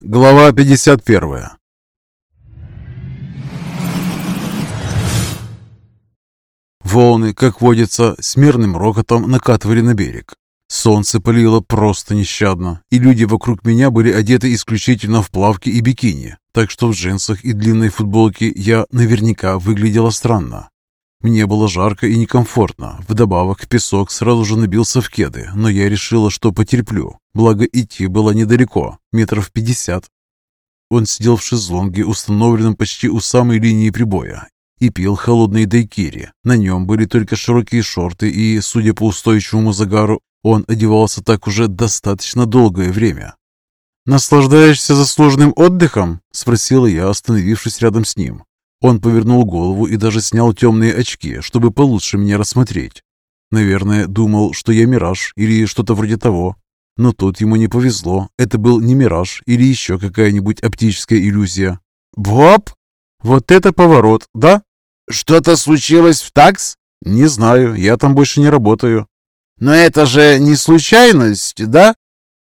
Глава 51 Волны, как водится, с мирным рокотом накатывали на берег. Солнце палило просто нещадно, и люди вокруг меня были одеты исключительно в плавки и бикини, так что в джинсах и длинной футболке я наверняка выглядела странно. Мне было жарко и некомфортно, вдобавок песок сразу же набился в кеды, но я решила, что потерплю, благо идти было недалеко, метров пятьдесят. Он сидел в шезлонге, установленном почти у самой линии прибоя, и пил холодные дайкири. На нем были только широкие шорты, и, судя по устойчивому загару, он одевался так уже достаточно долгое время. «Наслаждаешься заслуженным отдыхом?» – спросила я, остановившись рядом с ним. Он повернул голову и даже снял темные очки, чтобы получше меня рассмотреть. Наверное, думал, что я мираж или что-то вроде того. Но тут ему не повезло. Это был не мираж или еще какая-нибудь оптическая иллюзия. «Боб! Вот это поворот, да?» «Что-то случилось в ТАКС?» «Не знаю, я там больше не работаю». «Но это же не случайность, да?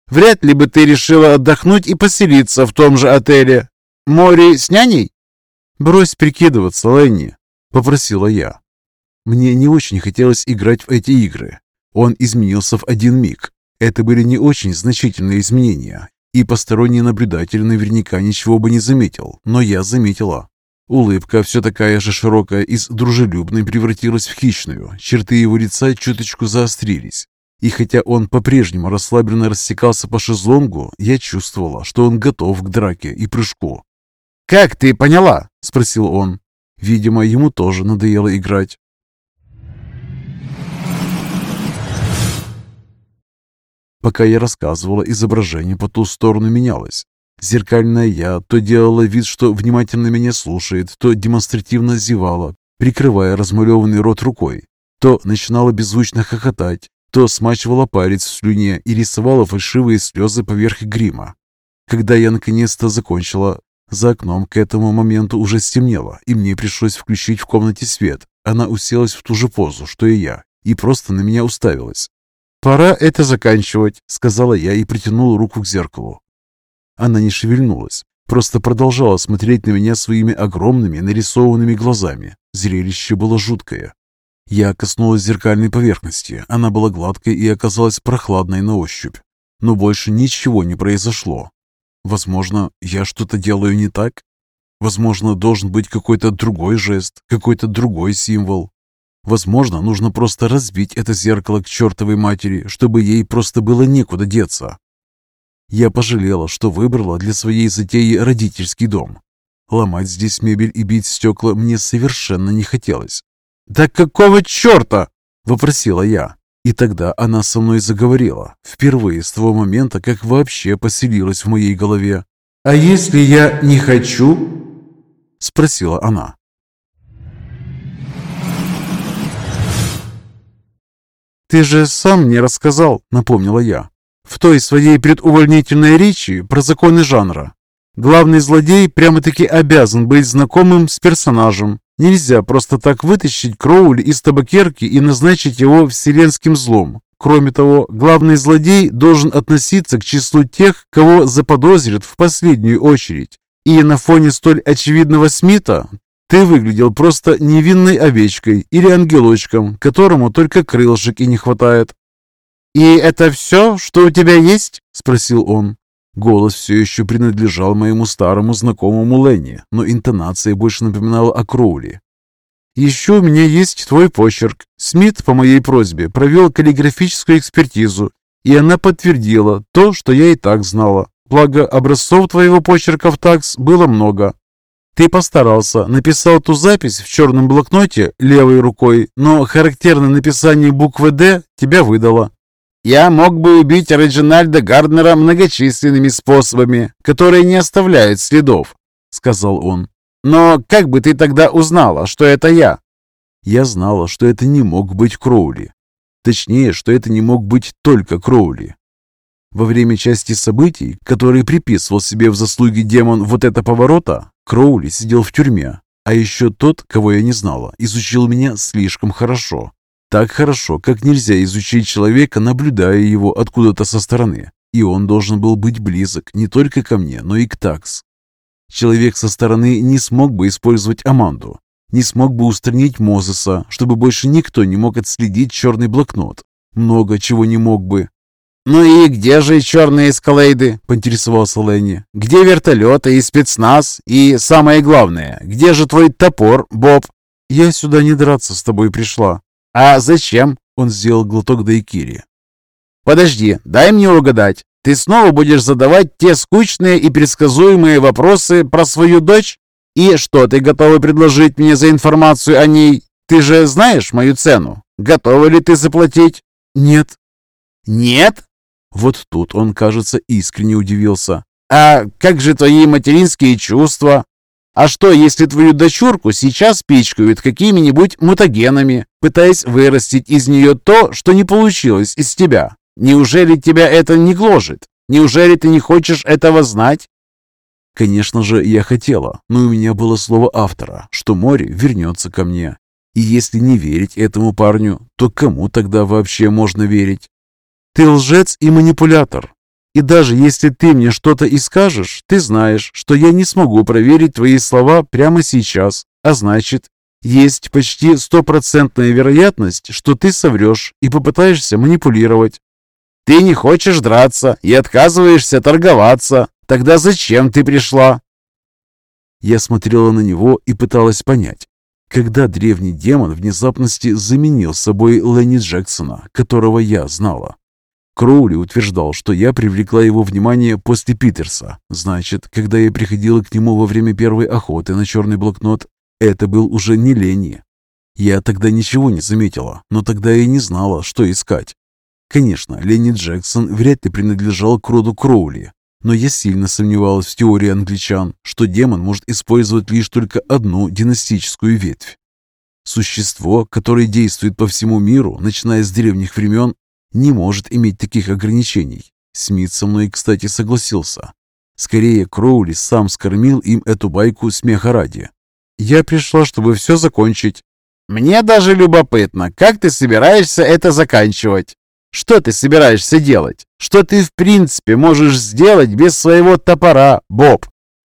Вряд ли бы ты решила отдохнуть и поселиться в том же отеле. Море с няней?» «Брось прикидываться, Ленни», — попросила я. Мне не очень хотелось играть в эти игры. Он изменился в один миг. Это были не очень значительные изменения, и посторонний наблюдатель наверняка ничего бы не заметил, но я заметила. Улыбка, все такая же широкая, из дружелюбной превратилась в хищную. Черты его лица чуточку заострились. И хотя он по-прежнему расслабленно рассекался по шезлонгу, я чувствовала, что он готов к драке и прыжку. «Как ты поняла?» – спросил он. Видимо, ему тоже надоело играть. Пока я рассказывала, изображение по ту сторону менялось. Зеркальная я то делала вид, что внимательно меня слушает, то демонстративно зевала, прикрывая размалеванный рот рукой, то начинала беззвучно хохотать, то смачивала палец в слюне и рисовала фальшивые слезы поверх грима. Когда я наконец-то закончила, за окном к этому моменту уже стемнело, и мне пришлось включить в комнате свет. Она уселась в ту же позу, что и я, и просто на меня уставилась. «Пора это заканчивать», — сказала я и притянула руку к зеркалу. Она не шевельнулась, просто продолжала смотреть на меня своими огромными нарисованными глазами. Зрелище было жуткое. Я коснулась зеркальной поверхности. Она была гладкой и оказалась прохладной на ощупь. Но больше ничего не произошло. Возможно, я что-то делаю не так? Возможно, должен быть какой-то другой жест, какой-то другой символ. Возможно, нужно просто разбить это зеркало к чертовой матери, чтобы ей просто было некуда деться. Я пожалела, что выбрала для своей затеи родительский дом. Ломать здесь мебель и бить стекла мне совершенно не хотелось. «Да какого черта?» – вопросила я. И тогда она со мной заговорила, впервые с того момента, как вообще поселилась в моей голове. «А если я не хочу?» – спросила она. «Ты же сам мне рассказал», – напомнила я в той своей предувольнительной речи про законы жанра. Главный злодей прямо-таки обязан быть знакомым с персонажем. Нельзя просто так вытащить Кроули из табакерки и назначить его вселенским злом. Кроме того, главный злодей должен относиться к числу тех, кого заподозрят в последнюю очередь. И на фоне столь очевидного Смита ты выглядел просто невинной овечкой или ангелочком, которому только крылышек и не хватает. «И это все, что у тебя есть?» – спросил он. Голос все еще принадлежал моему старому знакомому Ленни, но интонация больше напоминала о Кроули. «Еще у меня есть твой почерк. Смит по моей просьбе провел каллиграфическую экспертизу, и она подтвердила то, что я и так знала. Благо, образцов твоего почерка в ТАКС было много. Ты постарался, написал ту запись в черном блокноте левой рукой, но характерное написание буквы «Д» тебя выдало. Я мог бы убить Реджинальда Гарднера многочисленными способами, которые не оставляют следов», — сказал он. «Но как бы ты тогда узнала, что это я?» Я знала, что это не мог быть Кроули. Точнее, что это не мог быть только Кроули. Во время части событий, которые приписывал себе в заслуги демон вот это поворота, Кроули сидел в тюрьме. А еще тот, кого я не знала, изучил меня слишком хорошо. Так хорошо, как нельзя изучить человека, наблюдая его откуда-то со стороны. И он должен был быть близок не только ко мне, но и к Такс. Человек со стороны не смог бы использовать Аманду, не смог бы устранить Мозеса, чтобы больше никто не мог отследить черный блокнот. Много чего не мог бы. «Ну и где же черные эскалейды?» – поинтересовался Ленни. «Где вертолеты и спецназ? И самое главное, где же твой топор, Боб?» «Я сюда не драться с тобой пришла». «А зачем?» – он сделал глоток дайкири. «Подожди, дай мне угадать. Ты снова будешь задавать те скучные и предсказуемые вопросы про свою дочь? И что ты готова предложить мне за информацию о ней? Ты же знаешь мою цену. Готова ли ты заплатить?» «Нет». «Нет?» Вот тут он, кажется, искренне удивился. «А как же твои материнские чувства? А что, если твою дочурку сейчас пичкают какими-нибудь мутагенами, пытаясь вырастить из нее то, что не получилось из тебя? Неужели тебя это не гложет? Неужели ты не хочешь этого знать?» Конечно же, я хотела, но у меня было слово автора, что море вернется ко мне. И если не верить этому парню, то кому тогда вообще можно верить? Ты лжец и манипулятор. И даже если ты мне что-то и скажешь, ты знаешь, что я не смогу проверить твои слова прямо сейчас. А значит, есть почти стопроцентная вероятность, что ты соврешь и попытаешься манипулировать. Ты не хочешь драться и отказываешься торговаться. Тогда зачем ты пришла?» Я смотрела на него и пыталась понять, когда древний демон внезапности заменил собой Ленни Джексона, которого я знала. Кроули утверждал, что я привлекла его внимание после Питерса. Значит, когда я приходила к нему во время первой охоты на черный блокнот, это был уже не Ленни. Я тогда ничего не заметила, но тогда я не знала, что искать. Конечно, Ленни Джексон вряд ли принадлежал к роду Кроули, но я сильно сомневалась в теории англичан, что демон может использовать лишь только одну династическую ветвь. Существо, которое действует по всему миру, начиная с древних времен, не может иметь таких ограничений. Смит со мной, кстати, согласился. Скорее, Кроули сам скормил им эту байку смеха ради. Я пришла, чтобы все закончить. Мне даже любопытно, как ты собираешься это заканчивать? Что ты собираешься делать? Что ты в принципе можешь сделать без своего топора, Боб?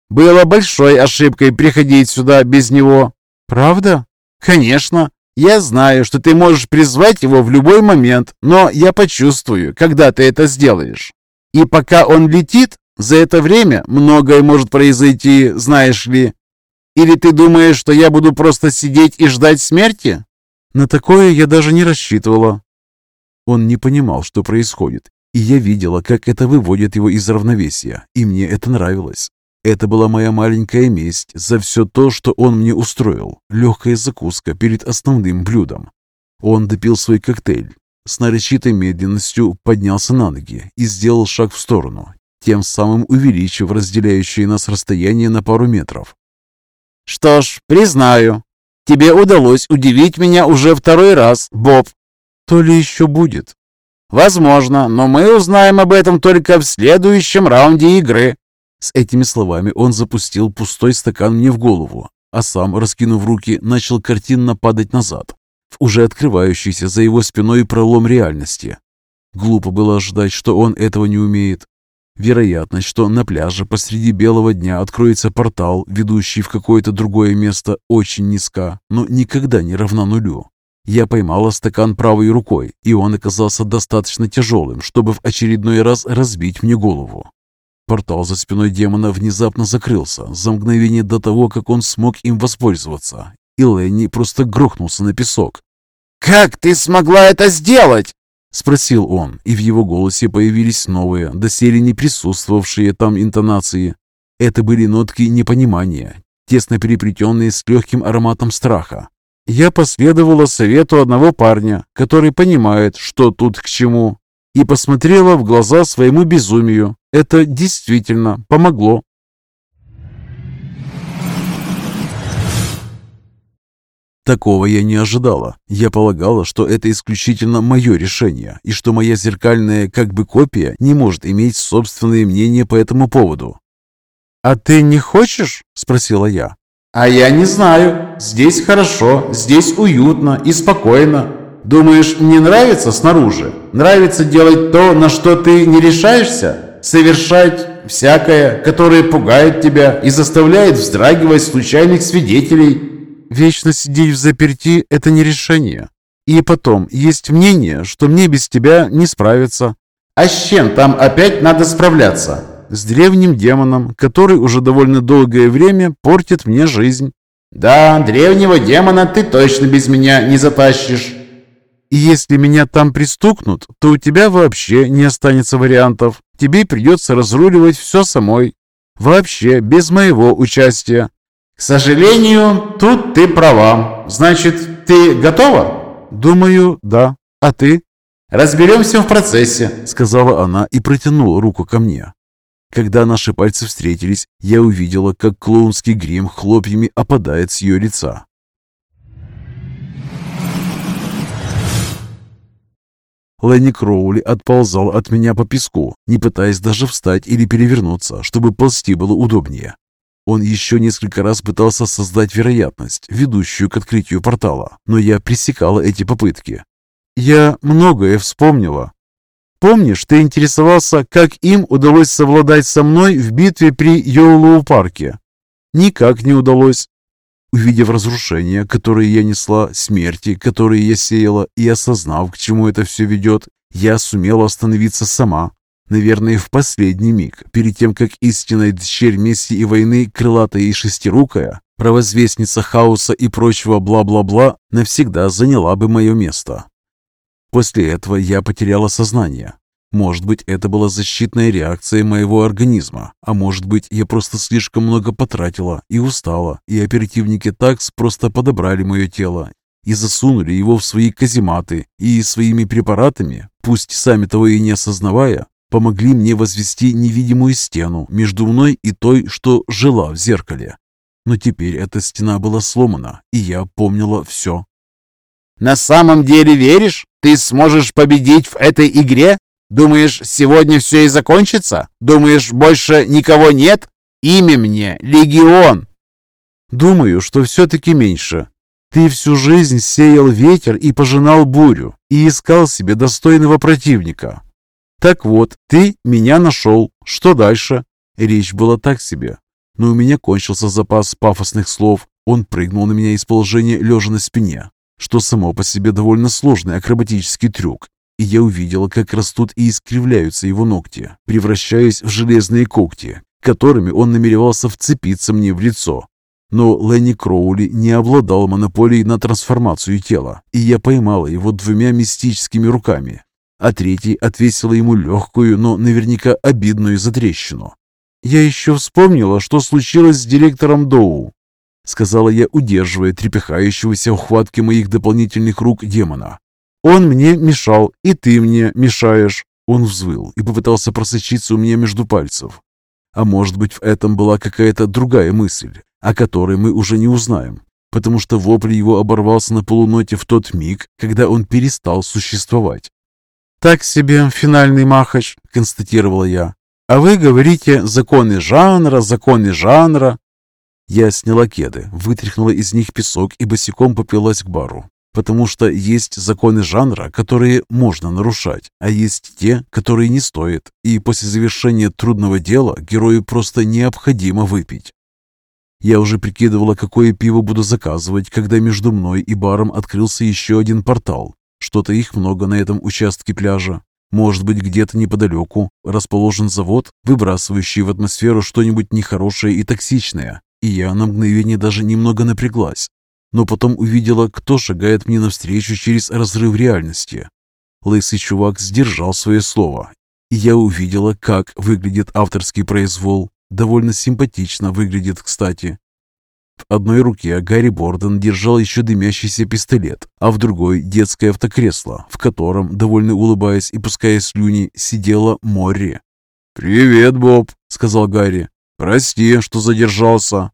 Было большой ошибкой приходить сюда без него. Правда? Конечно. Я знаю, что ты можешь призвать его в любой момент, но я почувствую, когда ты это сделаешь. И пока он летит, за это время многое может произойти, знаешь ли. Или ты думаешь, что я буду просто сидеть и ждать смерти? На такое я даже не рассчитывала. Он не понимал, что происходит, и я видела, как это выводит его из равновесия, и мне это нравилось. Это была моя маленькая месть за все то, что он мне устроил. Легкая закуска перед основным блюдом. Он допил свой коктейль, с нарочитой медленностью поднялся на ноги и сделал шаг в сторону, тем самым увеличив разделяющее нас расстояние на пару метров. «Что ж, признаю, тебе удалось удивить меня уже второй раз, Боб». «То ли еще будет?» «Возможно, но мы узнаем об этом только в следующем раунде игры». С этими словами он запустил пустой стакан мне в голову, а сам, раскинув руки, начал картинно падать назад, в уже открывающийся за его спиной пролом реальности. Глупо было ожидать, что он этого не умеет. Вероятность, что на пляже посреди белого дня откроется портал, ведущий в какое-то другое место, очень низка, но никогда не равна нулю. Я поймала стакан правой рукой, и он оказался достаточно тяжелым, чтобы в очередной раз разбить мне голову. Портал за спиной демона внезапно закрылся за мгновение до того, как он смог им воспользоваться, и Ленни просто грохнулся на песок. «Как ты смогла это сделать?» — спросил он, и в его голосе появились новые, доселе не присутствовавшие там интонации. Это были нотки непонимания, тесно переплетенные с легким ароматом страха. Я последовала совету одного парня, который понимает, что тут к чему, и посмотрела в глаза своему безумию. Это действительно помогло. Такого я не ожидала. Я полагала, что это исключительно мое решение, и что моя зеркальная как бы копия не может иметь собственное мнение по этому поводу. «А ты не хочешь?» – спросила я. «А я не знаю. Здесь хорошо, здесь уютно и спокойно. Думаешь, мне нравится снаружи? Нравится делать то, на что ты не решаешься? Совершать всякое, которое пугает тебя и заставляет вздрагивать случайных свидетелей?» Вечно сидеть в заперти – это не решение. И потом, есть мнение, что мне без тебя не справиться. А с чем там опять надо справляться? С древним демоном, который уже довольно долгое время портит мне жизнь. Да, древнего демона ты точно без меня не затащишь. И если меня там пристукнут, то у тебя вообще не останется вариантов. Тебе придется разруливать все самой. Вообще, без моего участия. К сожалению, тут ты права. Значит, ты готова? Думаю, да. А ты? Разберемся в процессе, сказала она и протянула руку ко мне. Когда наши пальцы встретились, я увидела, как клоунский грим хлопьями опадает с ее лица. Ленни Кроули отползал от меня по песку, не пытаясь даже встать или перевернуться, чтобы ползти было удобнее. Он еще несколько раз пытался создать вероятность, ведущую к открытию портала, но я пресекала эти попытки. Я многое вспомнила. Помнишь, ты интересовался, как им удалось совладать со мной в битве при Йоллоу-парке? Никак не удалось. Увидев разрушения, которые я несла, смерти, которые я сеяла, и осознав, к чему это все ведет, я сумела остановиться сама, Наверное, в последний миг, перед тем, как истинная дщерь мести и войны, крылатая и шестирукая, провозвестница хаоса и прочего бла-бла-бла, навсегда заняла бы мое место. После этого я потеряла сознание. Может быть, это была защитная реакция моего организма, а может быть, я просто слишком много потратила и устала, и оперативники ТАКС просто подобрали мое тело и засунули его в свои казематы, и своими препаратами, пусть сами того и не осознавая, помогли мне возвести невидимую стену между мной и той, что жила в зеркале. Но теперь эта стена была сломана, и я помнила все. «На самом деле веришь? Ты сможешь победить в этой игре? Думаешь, сегодня все и закончится? Думаешь, больше никого нет? Имя мне — Легион!» «Думаю, что все-таки меньше. Ты всю жизнь сеял ветер и пожинал бурю, и искал себе достойного противника, «Так вот, ты меня нашел. Что дальше?» Речь была так себе. Но у меня кончился запас пафосных слов. Он прыгнул на меня из положения лежа на спине, что само по себе довольно сложный акробатический трюк. И я увидела, как растут и искривляются его ногти, превращаясь в железные когти, которыми он намеревался вцепиться мне в лицо. Но Ленни Кроули не обладал монополией на трансформацию тела, и я поймала его двумя мистическими руками, а третий отвесила ему легкую, но наверняка обидную затрещину. «Я еще вспомнила, что случилось с директором Доу», сказала я, удерживая трепыхающегося ухватки моих дополнительных рук демона. «Он мне мешал, и ты мне мешаешь». Он взвыл и попытался просочиться у меня между пальцев. А может быть, в этом была какая-то другая мысль, о которой мы уже не узнаем, потому что вопль его оборвался на полуноте в тот миг, когда он перестал существовать. «Так себе финальный махач», — констатировала я. «А вы говорите законы жанра, законы жанра». Я сняла кеды, вытряхнула из них песок и босиком поплелась к бару, потому что есть законы жанра, которые можно нарушать, а есть те, которые не стоит, и после завершения трудного дела герою просто необходимо выпить. Я уже прикидывала, какое пиво буду заказывать, когда между мной и баром открылся еще один портал, что-то их много на этом участке пляжа. Может быть, где-то неподалеку расположен завод, выбрасывающий в атмосферу что-нибудь нехорошее и токсичное. И я на мгновение даже немного напряглась. Но потом увидела, кто шагает мне навстречу через разрыв реальности. Лысый чувак сдержал свое слово. И я увидела, как выглядит авторский произвол. Довольно симпатично выглядит, кстати. В одной руке Гарри Борден держал еще дымящийся пистолет, а в другой – детское автокресло, в котором, довольно улыбаясь и пуская слюни, сидела Морри. «Привет, Боб», – сказал Гарри. «Прости, что задержался».